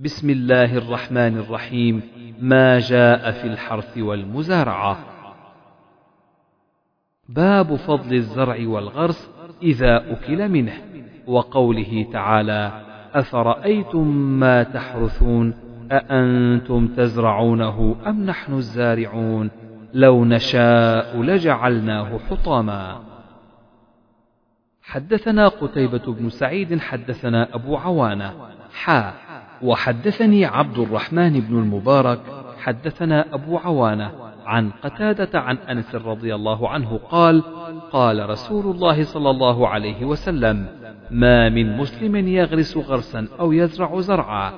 بسم الله الرحمن الرحيم ما جاء في الحرث والمزارعة باب فضل الزرع والغرس إذا أكل منه وقوله تعالى أفرأيتم ما تحرثون أأنتم تزرعونه أم نحن الزارعون لو نشاء لجعلناه حطاما حدثنا قتيبة بن سعيد حدثنا أبو عوانة. حا. وحدثني عبد الرحمن بن المبارك حدثنا أبو عوانة عن قتادة عن أنس رضي الله عنه قال قال رسول الله صلى الله عليه وسلم ما من مسلم يغرس غرسا أو يزرع زرعا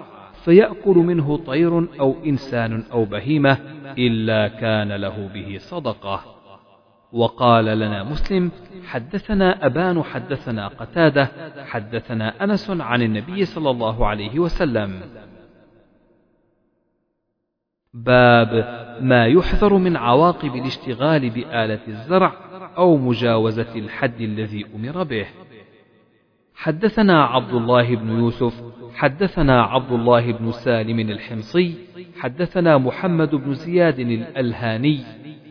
فيأكل منه طير أو إنسان أو بهيمة إلا كان له به صدقة. وقال لنا مسلم حدثنا أبان حدثنا قتادة حدثنا أنس عن النبي صلى الله عليه وسلم. باب ما يحذر من عواقب الاشتغال بآلة الزرع أو مجاوزة الحد الذي أمر به. حدثنا عبد الله بن يوسف حدثنا عبد الله بن سالم الحمصي حدثنا محمد بن زياد الألهاني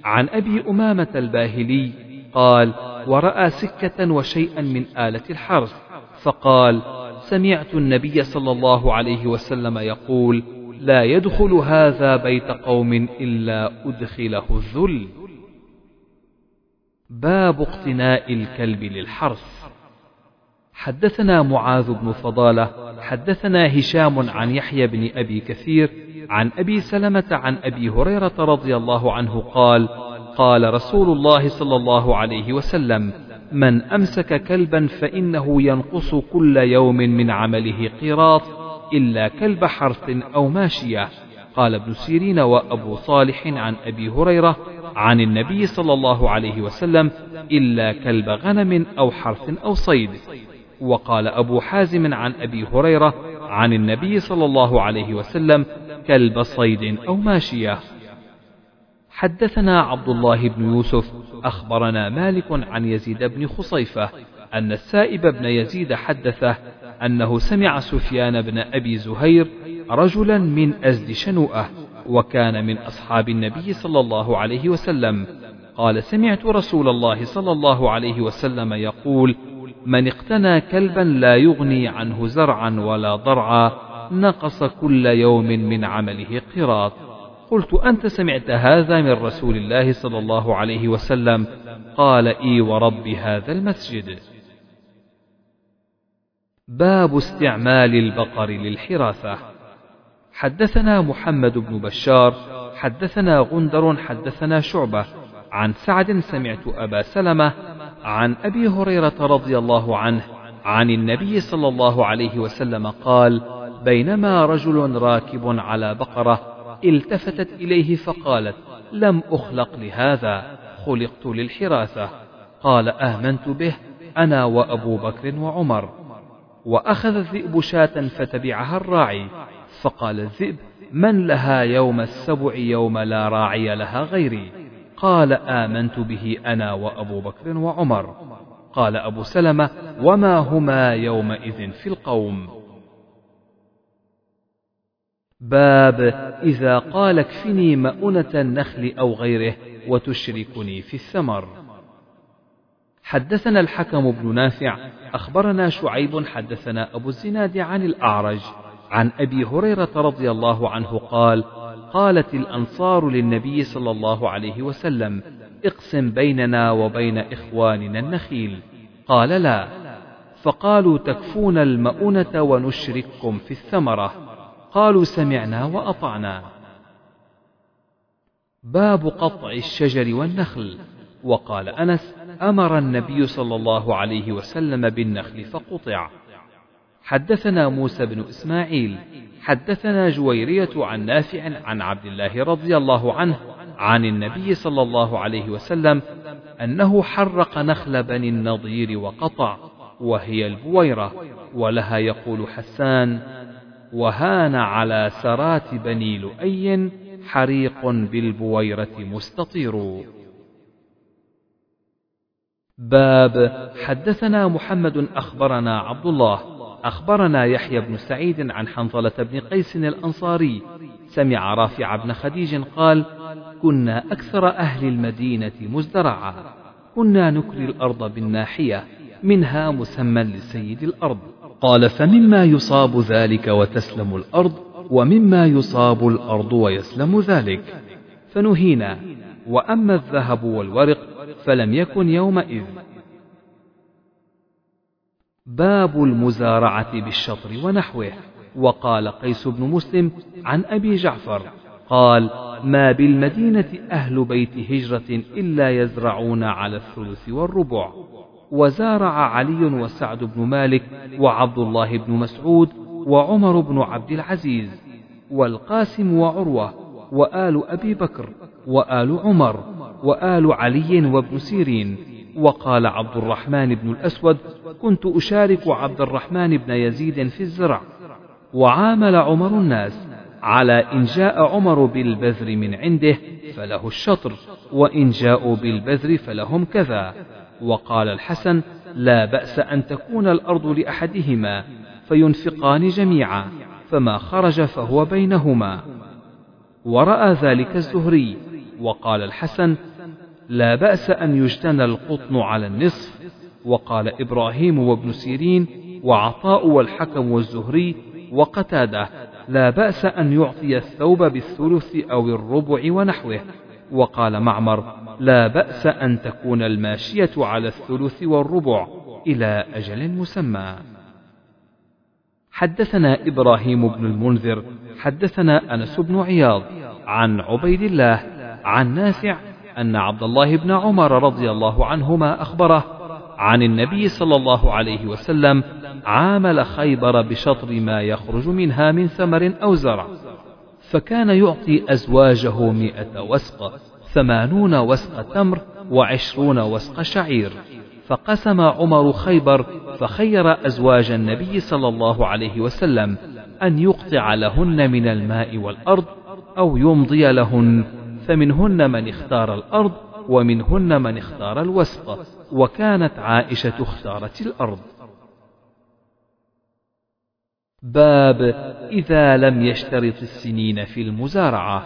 عن أبي أمامة الباهلي قال ورأى سكة وشيئا من آلة الحرث فقال سمعت النبي صلى الله عليه وسلم يقول لا يدخل هذا بيت قوم إلا أدخله الذل. باب اقتناء الكلب للحرث. حدثنا معاذ بن فضالة حدثنا هشام عن يحيى بن أبي كثير عن أبي سلمة عن أبي هريرة رضي الله عنه قال قال رسول الله صلى الله عليه وسلم من أمسك كلبا فإنه ينقص كل يوم من عمله قيراط إلا كلب حرث أو ماشية. قال ابن سيرين وأبو صالح عن أبي هريرة عن النبي صلى الله عليه وسلم إلا كلب غنم أو حرث أو صيد. وقال أبو حازم عن أبي هريرة عن النبي صلى الله عليه وسلم كلب صيد أو ماشية. حدثنا عبد الله بن يوسف أخبرنا مالك عن يزيد بن خصيفة أن السائب بن يزيد حدثه أنه سمع سفيان بن أبي زهير رجلا من أزد شنوءة وكان من أصحاب النبي صلى الله عليه وسلم. قال سمعت رسول الله صلى الله عليه وسلم يقول من اقتنى كلبا لا يغني عنه زرعا ولا ضرعا نقص كل يوم من عمله قراط. قلت أنت سمعت هذا من رسول الله صلى الله عليه وسلم؟ قال إي ورب هذا المسجد. باب استعمال البقر للحراثة حدثنا محمد بن بشار حدثنا غندر حدثنا شعبة. عن سعد سمعت أبا سلمة عن أبي هريرة رضي الله عنه عن النبي صلى الله عليه وسلم قال بينما رجل راكب على بقرة التفتت إليه فقالت لم أخلق لهذا خلقت للحراثة قال آمنت به أنا وأبو بكر وعمر. وأخذ الذئب شاة فتبعها الراعي فقال الذئب من لها يوم السبع يوم لا راعي لها غيري؟ قال آمنت به أنا وأبو بكر وعمر. قال أبو سلمة وما هما يومئذ في القوم؟ باب إذا قال اكفني مؤنة النخل أو غيره وتشركني في الثمر. حدثنا الحكم بن نافع أخبرنا شعيب حدثنا أبو الزناد عن الأعرج عن أبي هريرة رضي الله عنه قال قالت الأنصار للنبي صلى الله عليه وسلم اقسم بيننا وبين إخواننا النخيل. قال لا فقالوا تكفون المؤونة ونشرككم في الثمرة. قالوا سمعنا وأطعنا. باب قطع الشجر والنخل. وقال أنس أمر النبي صلى الله عليه وسلم بالنخل فقطع. حدثنا موسى بن إسماعيل حدثنا جويرية عن نافع عن عبد الله رضي الله عنه عن النبي صلى الله عليه وسلم أنه حرق نخل بني النضير وقطع وهي البويرة ولها يقول حسان وهان على سرات بني لؤي حريق بالبويرة مستطير. باب حدثنا محمد أخبرنا عبد الله أخبرنا يحيى بن سعيد عن حنظلة بن قيس الأنصاري. سمع رافع بن خديج قال كنا أكثر أهل المدينة مزدرعا كنا نكري الأرض بالناحية منها مسمى لسيد الأرض. قال فمما يصاب ذلك وتسلم الأرض ومما يصاب الأرض ويسلم ذلك. فنهينا وأما الذهب والورق فلم يكن يومئذ باب المزارعة بالشطر ونحوه. وقال قيس بن مسلم عن أبي جعفر قال ما بالمدينة أهل بيت هجرة إلا يزرعون على الثلث والربع وزارع علي وسعد بن مالك وعبد الله بن مسعود وعمر بن عبد العزيز والقاسم وعروة وآل أبي بكر وآل عمر وآل علي وابن سيرين. وقال عبد الرحمن بن الأسود كنت أشارك عبد الرحمن بن يزيد في الزرع وعامل عمر الناس على إن جاء عمر بالبذر من عنده فله الشطر وإن جاءوا بالبذر فلهم كذا. وقال الحسن لا بأس أن تكون الأرض لأحدهما فينفقان جميعا فما خرج فهو بينهما. ورأى ذلك الزهري وقال الحسن لا بأس أن يجتنى القطن على النصف وقال إبراهيم وابن سيرين وعطاء والحكم والزهري وقتاده لا بأس أن يعطي الثوب بالثلث أو الربع ونحوه وقال معمر لا بأس أن تكون الماشية على الثلث والربع إلى أجل مسمى. حدثنا إبراهيم بن المنذر حدثنا أنس بن عياض عن عبيد الله عن نافع أن عبد الله بن عمر رضي الله عنهما أخبره عن النبي صلى الله عليه وسلم عامل خيبر بشطر ما يخرج منها من ثمر أو زرع فكان يعطي أزواجه مئة وسق ثمانون وسق تمر وعشرون وسق شعير فقسم عمر خيبر فخير أزواج النبي صلى الله عليه وسلم أن يقطع لهن من الماء والأرض أو يمضي لهن فمنهن من اختار الأرض ومنهن من اختار الوسط وكانت عائشة اختارت الأرض. باب إذا لم يشترط السنين في المزارعة.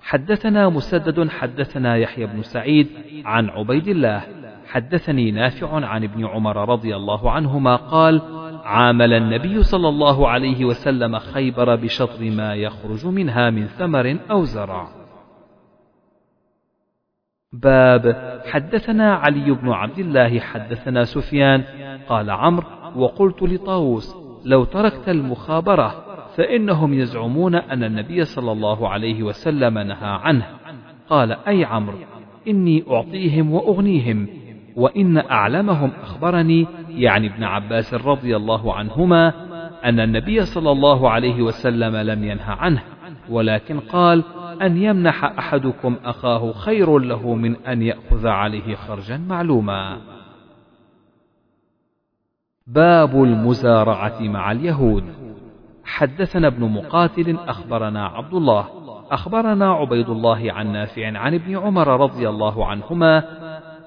حدثنا مسدد حدثنا يحيى بن سعيد عن عبيد الله. حدثني نافع عن ابن عمر رضي الله عنهما قال عامل النبي صلى الله عليه وسلم خيبر بشطر ما يخرج منها من ثمر أو زرع. باب حدثنا علي بن عبد الله حدثنا سفيان قال عمرو وقلت لطاووس لو تركت المخابرة فإنهم يزعمون أن النبي صلى الله عليه وسلم نهى عنه. قال أي عمرو إني أعطيهم وأغنيهم وإن أعلمهم أخبرني يعني ابن عباس رضي الله عنهما أن النبي صلى الله عليه وسلم لم ينه عنه. ولكن قال أن يمنح أحدكم أخاه خير له من أن يأخذ عليه خرجا معلوما. باب المزارعة مع اليهود. حدثنا ابن مقاتل أخبرنا عبد الله أخبرنا عبيد الله عن نافع عن ابن عمر رضي الله عنهما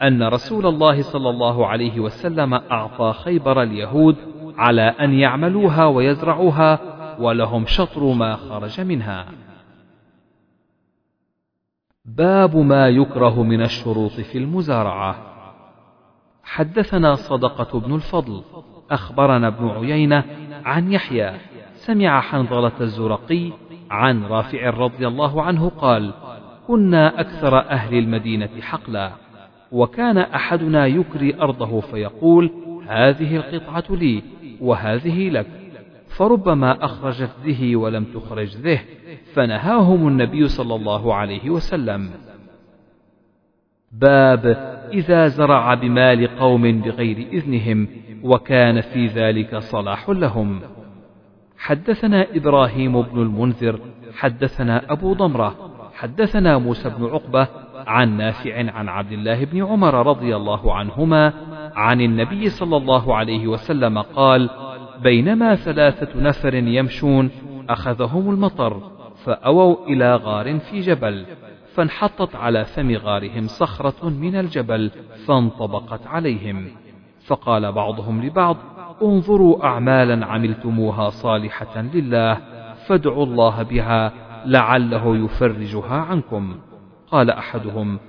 أن رسول الله صلى الله عليه وسلم أعطى خيبر اليهود على أن يعملوها ويزرعوها ولهم شطر ما خرج منها. باب ما يكره من الشروط في المزارعة. حدثنا صدقة بن الفضل، أخبرنا ابن عيينة عن يحيى، سمع حنظلة الزرقي عن رافع رضي الله عنه قال: كنا أكثر أهل المدينة حقلا، وكان أحدنا يكري أرضه فيقول: هذه القطعة لي، وهذه لك، فربما أخرجت ذه ولم تخرج ذه فنهاهم النبي صلى الله عليه وسلم. باب إذا زرع بمال قوم بغير إذنهم وكان في ذلك صلاح لهم. حدثنا إبراهيم بن المنذر حدثنا أبو ضمرة حدثنا موسى بن عقبة عن نافع عن عبد الله بن عمر رضي الله عنهما عن النبي صلى الله عليه وسلم قال بينما ثلاثة نفر يمشون أخذهم المطر فأووا إلى غار في جبل فانحطت على فم غارهم صخرة من الجبل فانطبقت عليهم. فقال بعضهم لبعض انظروا أعمالا عملتموها صالحة لله فادعوا الله بها لعله يفرجها عنكم. قال أحدهم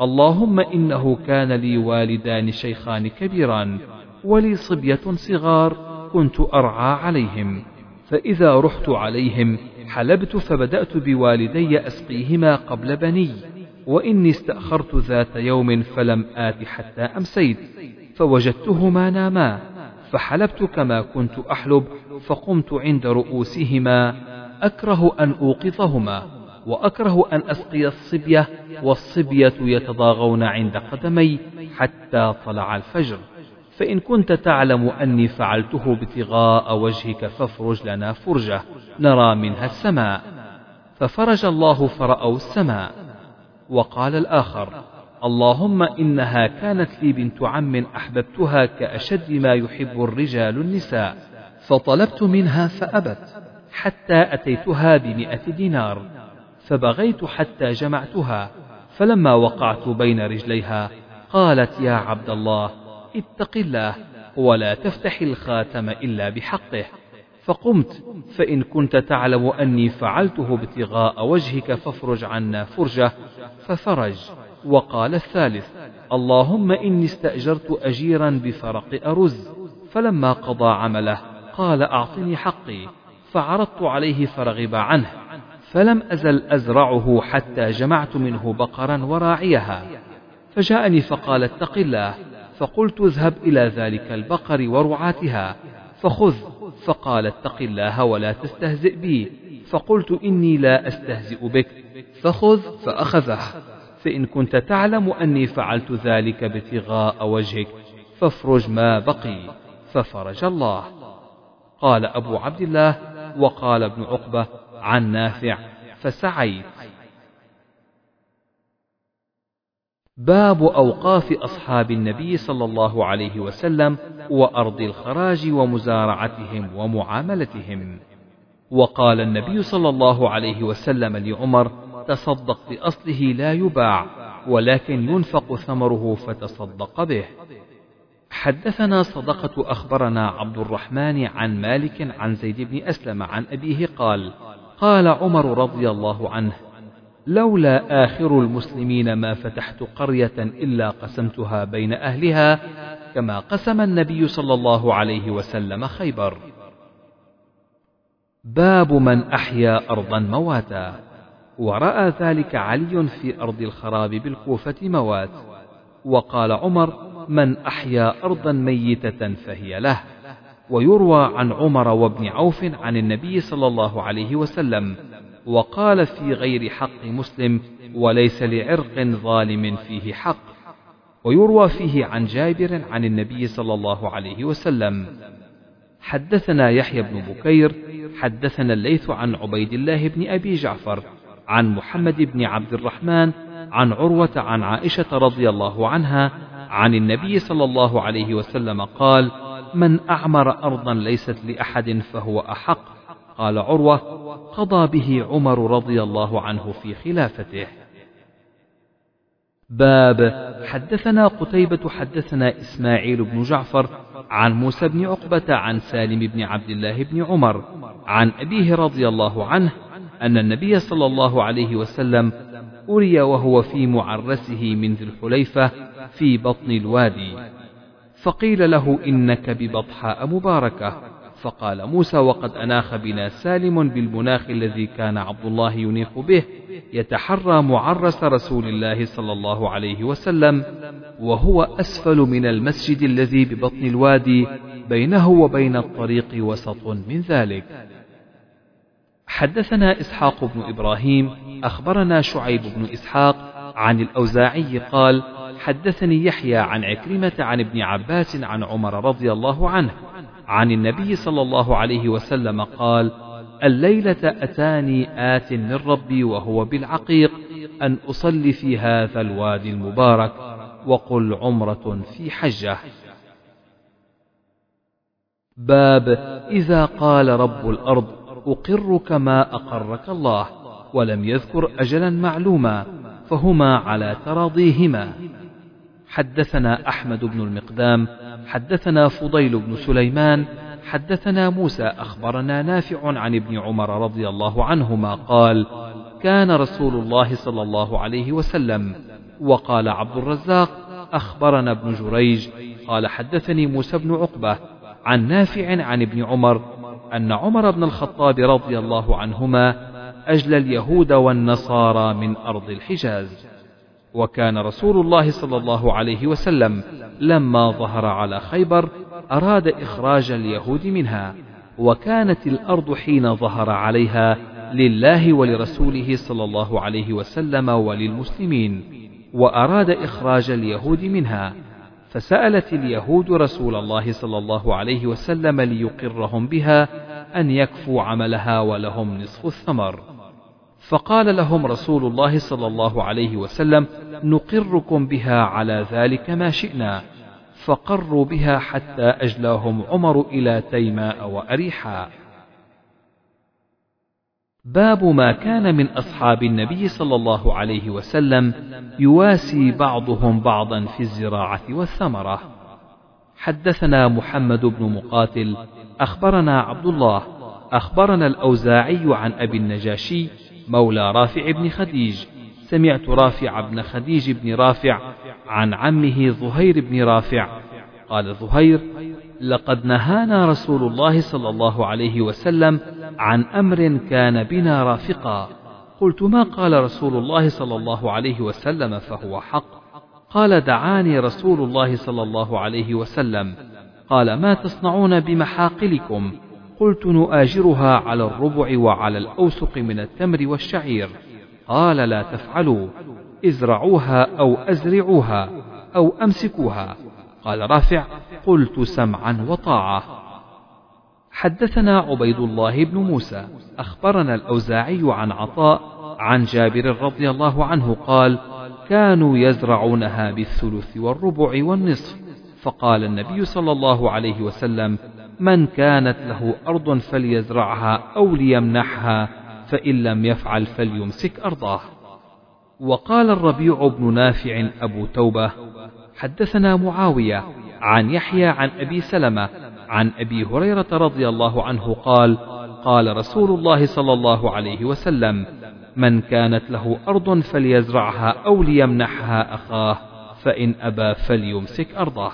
اللهم إنه كان لي والدان شيخان كبيران ولي صبية صغار كنت أرعى عليهم فإذا رحت عليهم حلبت فبدأت بوالدي أسقيهما قبل بني وإني استأخرت ذات يوم فلم آت حتى أمسيت فوجدتهما ناما فحلبت كما كنت أحلب فقمت عند رؤوسهما أكره أن أوقظهما وأكره أن أسقي الصبية والصبية يتضاغون عند قدمي حتى طلع الفجر. فإن كنت تعلم أني فعلته ابتغاء وجهك فافرج لنا فرجة نرى منها السماء. ففرج الله فرأوا السماء. وقال الآخر اللهم إنها كانت لي بنت عم أحببتها كأشد ما يحب الرجال النساء فطلبت منها فأبت حتى أتيتها بمئة دينار فبغيت حتى جمعتها فلما وقعت بين رجليها قالت يا عبد الله اتق الله ولا تفتح الخاتم إلا بحقه. فقمت فإن كنت تعلم أني فعلته ابتغاء وجهك فافرج عنا فرجة. ففرج. وقال الثالث اللهم إني استأجرت أجيرا بفرق أرز. فلما قضى عمله قال أعطني حقي. فعرضت عليه فرغب عنه. فلم أزل أزرعه حتى جمعت منه بقرا وراعيها. فجاءني فقال اتق الله. فقلت اذهب إلى ذلك البقر ورعاتها فخذ. فقال اتق الله ولا تستهزئ بي. فقلت إني لا أستهزئ بك. فخذ فأخذه. فإن كنت تعلم أني فعلت ذلك ابتغاء وجهك. فافرج ما بقي. ففرج الله. قال أبو عبد الله وقال ابن عقبة عن نافع. فسعيت. باب أوقاف أصحاب النبي صلى الله عليه وسلم وأرض الخراج ومزارعتهم ومعاملتهم. وقال النبي صلى الله عليه وسلم لعمر تصدق بأصله لا يباع ولكن ينفق ثمره فتصدق به. حدثنا صدقة أخبرنا عبد الرحمن عن مالك عن زيد بن أسلم عن أبيه قال قال عمر رضي الله عنه لولا آخر المسلمين ما فتحت قرية إلا قسمتها بين أهلها كما قسم النبي صلى الله عليه وسلم خيبر. باب من أحيا أرضا مواتا ورأى ذلك علي في أرض الخراب بالكوفة موات. وقال عمر من أحيا أرضا ميتة فهي له ويروى عن عمر وابن عوف عن النبي صلى الله عليه وسلم. وقال في غير حق مسلم وليس لعرق ظالم فيه حق. ويروى فيه عن جابر عن النبي صلى الله عليه وسلم. حدثنا يحيى بن بكير حدثنا الليث عن عبيد الله بن أبي جعفر عن محمد بن عبد الرحمن عن عروة عن عائشة رضي الله عنها عن النبي صلى الله عليه وسلم قال من أعمر أرضا ليست لأحد فهو أحق قال عروة قضى به عمر رضي الله عنه في خلافته. باب حدثنا قتيبة حدثنا إسماعيل بن جعفر عن موسى بن عقبة عن سالم بن عبد الله بن عمر عن أبيه رضي الله عنه أن النبي صلى الله عليه وسلم أري وهو في معرسه من ذي الحليفة في بطن الوادي فقيل له إنك ببطحاء مباركة. فقال موسى وقد أناخ بنا سالم بالمناخ الذي كان عبد الله ينيخ به يتحرى معرس رسول الله صلى الله عليه وسلم وهو أسفل من المسجد الذي ببطن الوادي بينه وبين الطريق وسط من ذلك. حدثنا إسحاق بن إبراهيم أخبرنا شعيب بن إسحاق عن الأوزاعي قال حدثني يحيى عن عكرمة عن ابن عباس عن عمر رضي الله عنه عن النبي صلى الله عليه وسلم قال الليلة أتاني آت من ربي وهو بالعقيق أن أصلي في هذا الوادي المبارك وقل عمرة في حجة. باب إذا قال رب الأرض أقرك ما أقرك الله ولم يذكر أجلا معلوما فهما على تراضيهما. حدثنا أحمد بن المقدام حدثنا فضيل بن سليمان حدثنا موسى أخبرنا نافع عن ابن عمر رضي الله عنهما قال كان رسول الله صلى الله عليه وسلم وقال عبد الرزاق أخبرنا ابن جريج قال حدثني موسى بن عقبة عن نافع عن ابن عمر أن عمر بن الخطاب رضي الله عنهما أجلى اليهود والنصارى من أرض الحجاز. وكان رسول الله صلى الله عليه وسلم لما ظهر على خيبر أراد إخراج اليهود منها وكانت الأرض حين ظهر عليها لله ولرسوله صلى الله عليه وسلم وللمسلمين وأراد إخراج اليهود منها فسألت اليهود رسول الله صلى الله عليه وسلم ليقرهم بها أن يكفوا عملها ولهم نصف الثمر. فقال لهم رسول الله صلى الله عليه وسلم نقركم بها على ذلك ما شئنا. فقروا بها حتى أجلاهم عمر إلى تيماء وأريحا. باب ما كان من أصحاب النبي صلى الله عليه وسلم يواسي بعضهم بعضا في الزراعة والثمرة. حدثنا محمد بن مقاتل أخبرنا عبد الله أخبرنا الأوزاعي عن أبي النجاشي مولى رافع بن خديج. سمعت رافع بن خديج بن رافع عن عمه ظهير بن رافع. قال ظهير لقد نهانا رسول الله صلى الله عليه وسلم عن أمر كان بنا رافقا. قلت ما قال رسول الله صلى الله عليه وسلم فهو حق؟ قال دعاني رسول الله صلى الله عليه وسلم. قال ما تصنعون بمحاقلكم؟ قلت نؤاجرها على الربع وعلى الأوسق من التمر والشعير. قال لا تفعلوا ازرعوها أو أزرعوها أو أمسكوها. قال رافع قلت سمعا وطاعة. حدثنا عبيد الله بن موسى أخبرنا الأوزاعي عن عطاء عن جابر رضي الله عنه قال كانوا يزرعونها بالثلث والربع والنصف. فقال النبي صلى الله عليه وسلم من كانت له أرض فليزرعها أو ليمنحها فإن لم يفعل فليمسك أرضه وقال الربيع بن نافع أبو توبة حدثنا معاوية عن يحيى عن أبي سلمة عن أبي هريرة رضي الله عنه قال قال رسول الله صلى الله عليه وسلم من كانت له أرض فليزرعها أو ليمنحها أخاه فإن أبى فليمسك أرضه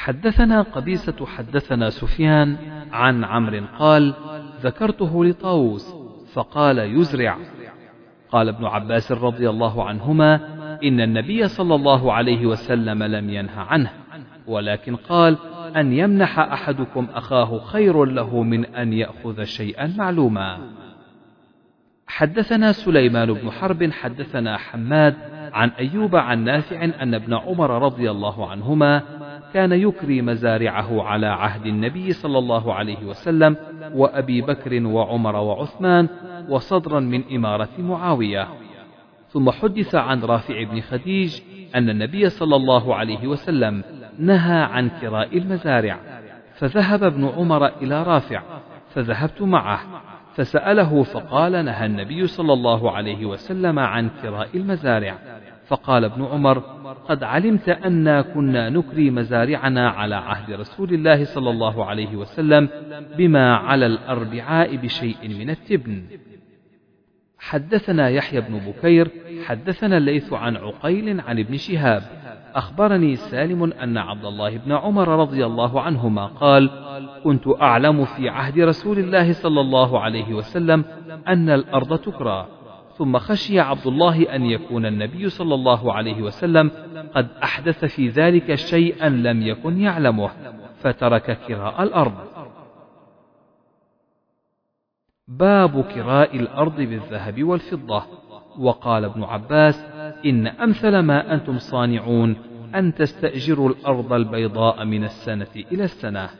حدثنا قبيسة حدثنا سفيان عن عمرو قال ذكرته لطاووس فقال يزرع. قال ابن عباس رضي الله عنهما إن النبي صلى الله عليه وسلم لم ينه عنه ولكن قال أن يمنح أحدكم أخاه خير له من أن يأخذ شيئا معلوما. حدثنا سليمان بن حرب حدثنا حماد عن أيوب عن نافع أن ابن عمر رضي الله عنهما كان يكري مزارعه على عهد النبي صلى الله عليه وسلم وأبي بكر وعمر وعثمان وصدرا من إمارة معاوية. ثم حدث عن رافع بن خديج أن النبي صلى الله عليه وسلم نهى عن كراء المزارع فذهب ابن عمر إلى رافع فذهبت معه فسأله فقال نهى النبي صلى الله عليه وسلم عن كراء المزارع فقال ابن عمر قد علمت أنا كنا نكري مزارعنا على عهد رسول الله صلى الله عليه وسلم بما على الأربعاء بشيء من التبن. حدثنا يحيى بن بكير حدثنا الليث عن عقيل عن ابن شهاب. أخبرني سالم أن عبد الله بن عمر رضي الله عنهما قال كنت أعلم في عهد رسول الله صلى الله عليه وسلم أن الأرض تكرى. ثم خشي عبد الله أن يكون النبي صلى الله عليه وسلم قد أحدث في ذلك شيئا لم يكن يعلمه فترك كراء الأرض. باب كراء الأرض بالذهب والفضة. وقال ابن عباس إن أمثل ما أنتم صانعون أن تستأجروا الأرض البيضاء من السنة إلى السنة.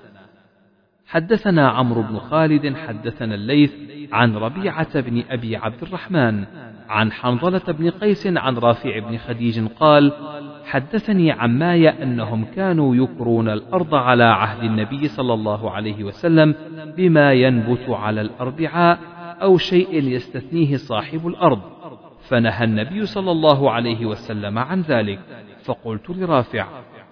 حدثنا عمرو بن خالد حدثنا الليث عن ربيعة بن أبي عبد الرحمن عن حنظلة بن قيس عن رافع بن خديج قال حدثني عماي أنهم كانوا يكرون الأرض على عهد النبي صلى الله عليه وسلم بما ينبت على الأربعاء أو شيء يستثنيه صاحب الأرض فنهى النبي صلى الله عليه وسلم عن ذلك فقلت لرافع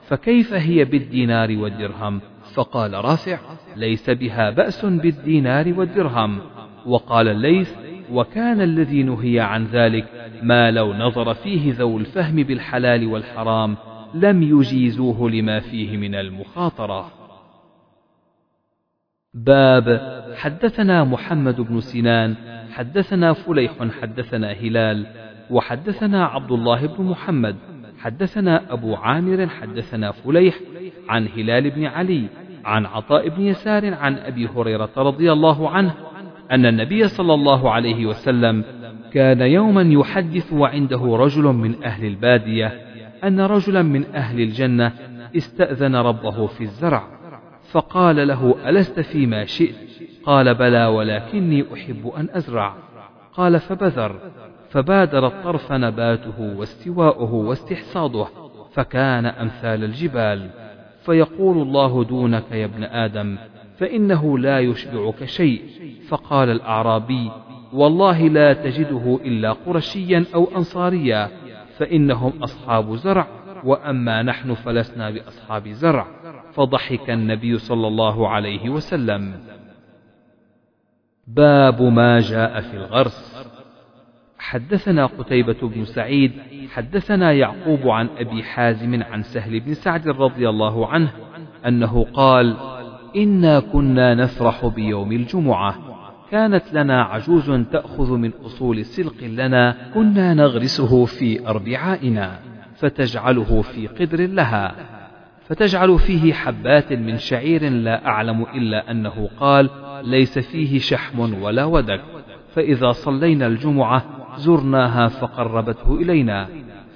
فكيف هي بالدينار والدرهم؟ فقال رافع ليس بها بأس بالدينار والدرهم. وقال الليث وكان الذي نهي عن ذلك ما لو نظر فيه ذو الفهم بالحلال والحرام لم يجيزوه لما فيه من المخاطرة. باب حدثنا محمد بن سنان حدثنا فليح حدثنا هلال وحدثنا عبد الله بن محمد. حدثنا أبو عامر حدثنا فليح عن هلال بن علي عن عطاء بن يسار عن أبي هريرة رضي الله عنه أن النبي صلى الله عليه وسلم كان يوما يحدث وعنده رجل من أهل البادية أن رجلا من أهل الجنة استأذن ربه في الزرع فقال له ألست فيما شئت؟ قال بلى ولكني أحب أن أزرع. قال فبذر. فبادر الطرف نباته واستواؤه واستحصاده فكان أمثال الجبال. فيقول الله دونك يا ابن آدم فإنه لا يشبعك شيء. فقال الأعرابي والله لا تجده إلا قرشيا أو أنصاريا فإنهم أصحاب زرع وأما نحن فلسنا بأصحاب زرع. فضحك النبي صلى الله عليه وسلم. باب ما جاء في الغرس. حدثنا قتيبة بن سعيد حدثنا يعقوب عن أبي حازم عن سهل بن سعد رضي الله عنه أنه قال إنا كنا نفرح بيوم الجمعة كانت لنا عجوز تأخذ من أصول سلق لنا كنا نغرسه في أربعائنا فتجعله في قدر لها فتجعل فيه حبات من شعير لا أعلم إلا أنه قال ليس فيه شحم ولا ودك فإذا صلينا الجمعة زرناها فقربته إلينا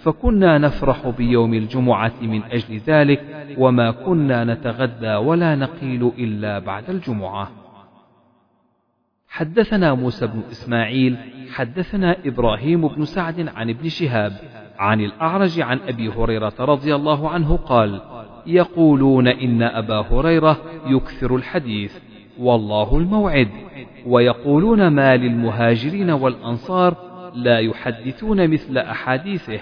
فكنا نفرح بيوم الجمعة من أجل ذلك وما كنا نتغدى ولا نقيل إلا بعد الجمعة. حدثنا موسى بن إسماعيل حدثنا إبراهيم بن سعد عن ابن شهاب عن الأعرج عن أبي هريرة رضي الله عنه قال يقولون إن أبا هريرة يكثر الحديث والله الموعد ويقولون ما للمهاجرين والأنصار لا يحدثون مثل أحاديثه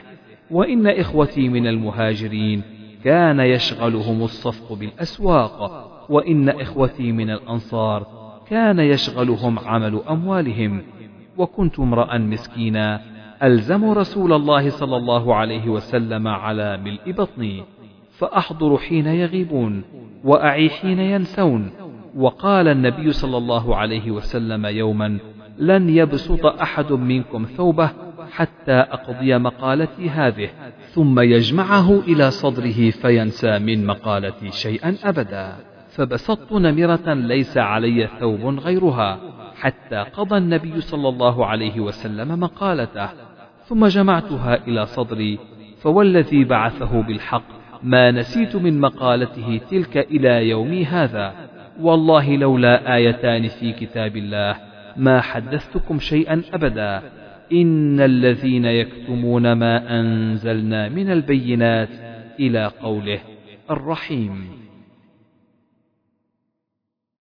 وإن إخوتي من المهاجرين كان يشغلهم الصفق بالأسواق وإن إخوتي من الأنصار كان يشغلهم عمل أموالهم. وكنت امرأ مسكينا ألزم رسول الله صلى الله عليه وسلم على ملء بطني فأحضر حين يغيبون وأعي حين ينسون. وقال النبي صلى الله عليه وسلم يوما لن يبسط أحد منكم ثوبه حتى أقضي مقالتي هذه ثم يجمعه إلى صدره فينسى من مقالتي شيئا أبدا. فبسطت نمرة ليس علي ثوب غيرها حتى قضى النبي صلى الله عليه وسلم مقالته ثم جمعتها إلى صدري فوالذي بعثه بالحق ما نسيت من مقالته تلك إلى يومي هذا. والله لولا آيتان في كتاب الله ما حدثتكم شيئا أبدا. إن الذين يكتمون ما أنزلنا من البينات إلى قوله الرحيم.